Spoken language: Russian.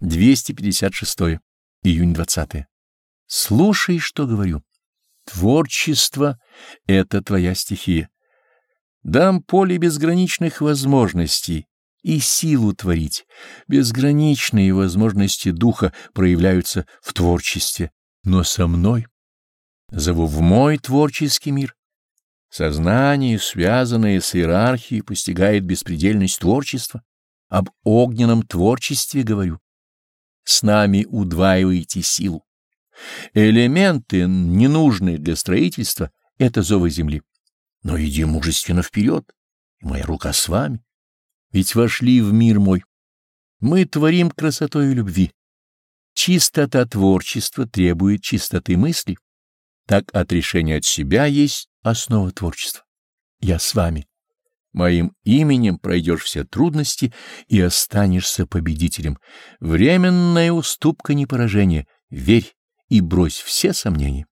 256. Июнь 20. Слушай, что говорю. Творчество — это твоя стихия. Дам поле безграничных возможностей и силу творить. Безграничные возможности духа проявляются в творчестве, но со мной. Зову в мой творческий мир. Сознание, связанное с иерархией, постигает беспредельность творчества. Об огненном творчестве говорю с нами удваиваете силу. Элементы, ненужные для строительства, — это зовы земли. Но иди мужественно вперед, и моя рука с вами. Ведь вошли в мир мой. Мы творим красотой любви. Чистота творчества требует чистоты мысли. Так отрешение от себя есть основа творчества. Я с вами. Моим именем пройдешь все трудности и останешься победителем. Временная уступка не поражение. Верь и брось все сомнения.